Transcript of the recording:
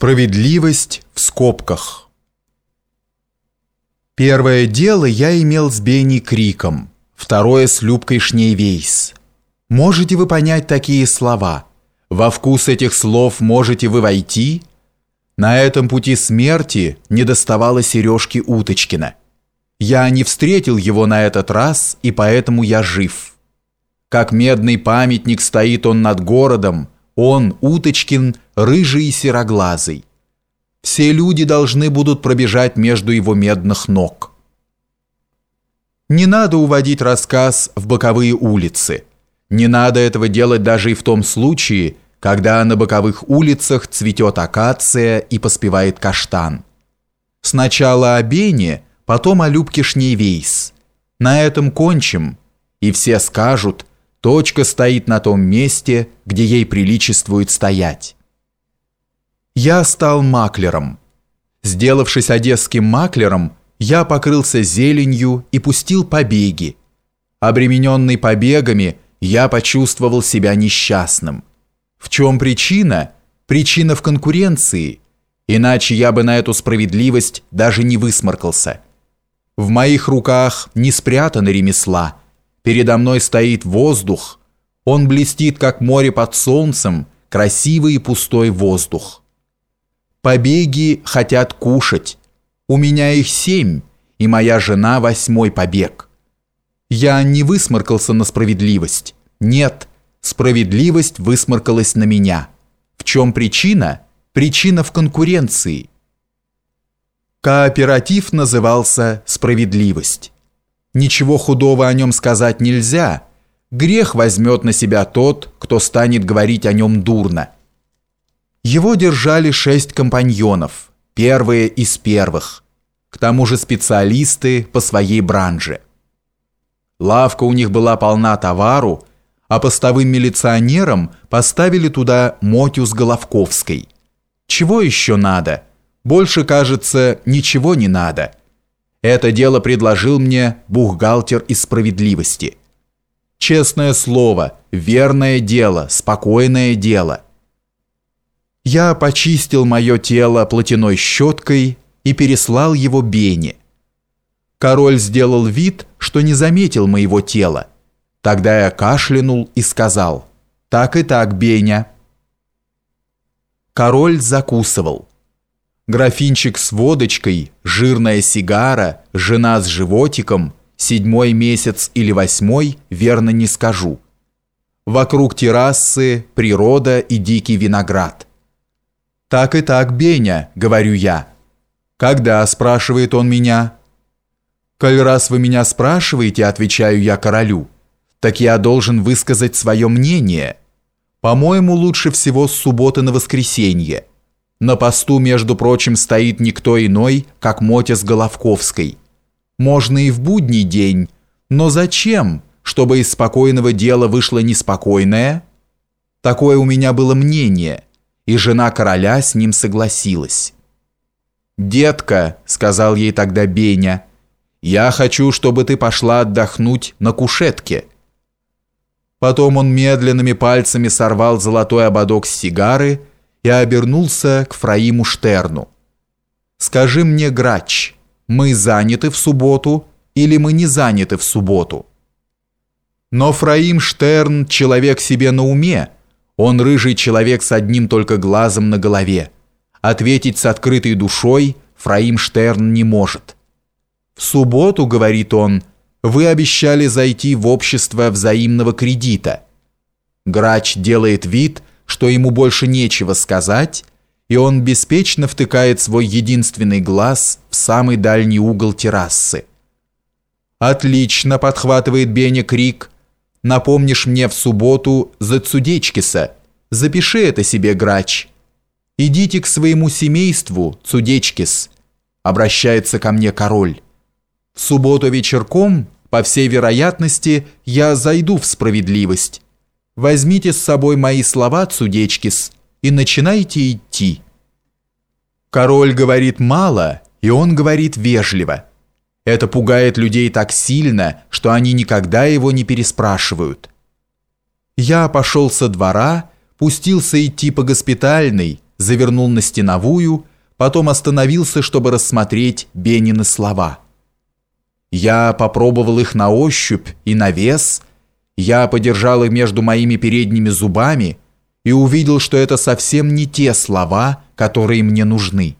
Справедливость в скобках. Первое дело я имел с Бенни Криком, второе с Любкой Шнейвейс. Можете вы понять такие слова? Во вкус этих слов можете вы войти? На этом пути смерти не доставало сережки Уточкина. Я не встретил его на этот раз, и поэтому я жив. Как медный памятник стоит он над городом, он, Уточкин, рыжий и сероглазый. Все люди должны будут пробежать между его медных ног. Не надо уводить рассказ в боковые улицы. Не надо этого делать даже и в том случае, когда на боковых улицах цветет акация и поспевает каштан. Сначала о Бене, потом о Любке Шнейвейс. На этом кончим, и все скажут – Точка стоит на том месте, где ей приличествует стоять. Я стал маклером. Сделавшись одесским маклером, я покрылся зеленью и пустил побеги. Обремененный побегами, я почувствовал себя несчастным. В чем причина? Причина в конкуренции. Иначе я бы на эту справедливость даже не высморкался. В моих руках не спрятаны ремесла – Передо мной стоит воздух. Он блестит, как море под солнцем, красивый и пустой воздух. Побеги хотят кушать. У меня их семь, и моя жена восьмой побег. Я не высморкался на справедливость. Нет, справедливость высморкалась на меня. В чем причина? Причина в конкуренции. Кооператив назывался «Справедливость». Ничего худого о нем сказать нельзя. Грех возьмет на себя тот, кто станет говорить о нем дурно. Его держали шесть компаньонов, первые из первых. К тому же специалисты по своей бранже. Лавка у них была полна товару, а постовым милиционерам поставили туда Мотю с Головковской. Чего еще надо? Больше, кажется, ничего не надо – это дело предложил мне бухгалтер из справедливости. Честное слово, верное дело, спокойное дело. Я почистил мое тело платяной щеткой и переслал его Бене. Король сделал вид, что не заметил моего тела. Тогда я кашлянул и сказал «Так и так, Беня». Король закусывал графинчик с водочкой, жирная сигара, жена с животиком, седьмой месяц или восьмой, верно не скажу. Вокруг террасы природа и дикий виноград. «Так и так, Беня», — говорю я. «Когда?» — спрашивает он меня. «Коль раз вы меня спрашиваете», — отвечаю я королю, «так я должен высказать свое мнение. По-моему, лучше всего с субботы на воскресенье». На посту, между прочим, стоит никто иной, как Мотя с Головковской. Можно и в будний день, но зачем, чтобы из спокойного дела вышло неспокойное? Такое у меня было мнение, и жена короля с ним согласилась. «Детка», — сказал ей тогда Беня, — «я хочу, чтобы ты пошла отдохнуть на кушетке». Потом он медленными пальцами сорвал золотой ободок с сигары и обернулся к Фраиму Штерну. «Скажи мне, грач, мы заняты в субботу или мы не заняты в субботу?» Но Фраим Штерн – человек себе на уме, он рыжий человек с одним только глазом на голове. Ответить с открытой душой Фраим Штерн не может. «В субботу, — говорит он, — вы обещали зайти в общество взаимного кредита». Грач делает вид – что ему больше нечего сказать, и он беспечно втыкает свой единственный глаз в самый дальний угол террасы. «Отлично!» – подхватывает Беня крик. «Напомнишь мне в субботу за Цудечкиса. Запиши это себе, грач. Идите к своему семейству, Цудечкис», – обращается ко мне король. «В субботу вечерком, по всей вероятности, я зайду в справедливость». Возьмите с собой мои слова, Цудечкис, и начинайте идти. Король говорит мало, и он говорит вежливо. Это пугает людей так сильно, что они никогда его не переспрашивают. Я пошел со двора, пустился идти по госпитальной, завернул на стеновую, потом остановился, чтобы рассмотреть Бенины слова. Я попробовал их на ощупь и на вес, я подержал их между моими передними зубами и увидел, что это совсем не те слова, которые мне нужны.